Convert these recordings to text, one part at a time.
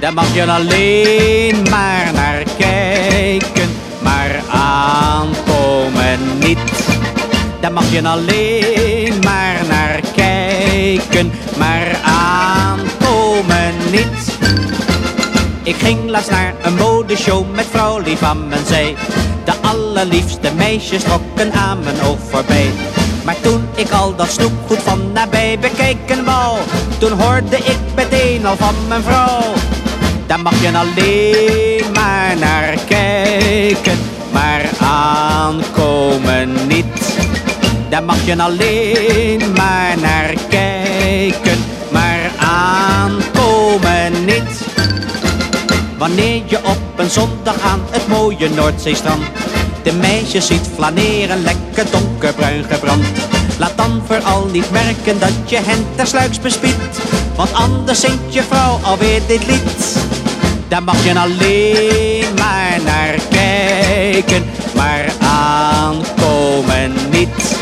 Daar mag je alleen maar naar kijken, maar aankomen niet. Daar mag je alleen maar naar kijken, maar aankomen niet. Ik ging laatst naar een modeshow met vrouw lief aan mijn zij. De allerliefste meisjes trokken aan mijn oog voorbij. Maar toen ik al dat snoepgoed van nabij bekijken wou, toen hoorde ik meteen al van mijn vrouw. Daar mag je alleen maar naar kijken, maar aankomen niet. Daar mag je alleen maar naar kijken, maar aankomen niet. Wanneer je op een zondag aan het mooie Noordzeestrand de meisjes ziet flaneren, lekker donkerbruin gebrand. Laat dan vooral niet merken dat je hen tersluiks bespiedt, want anders zingt je vrouw alweer dit lied. Daar mag je alleen maar naar kijken, maar aankomen niet.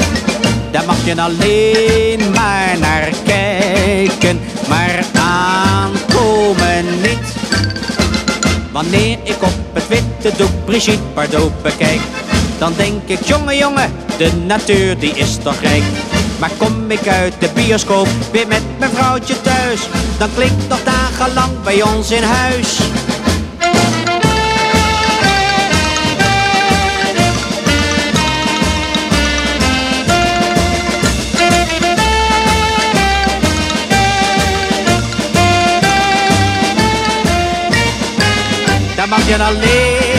Daar mag je alleen maar naar kijken, maar aankomen niet. Wanneer ik op het witte doek Brigitte Bardot bekijk, dan denk ik, jongen jongen, de natuur die is toch rijk. Maar kom ik uit de bioscoop weer met mijn vrouwtje thuis, dan klinkt nog dagenlang bij ons in huis. Daar mag je alleen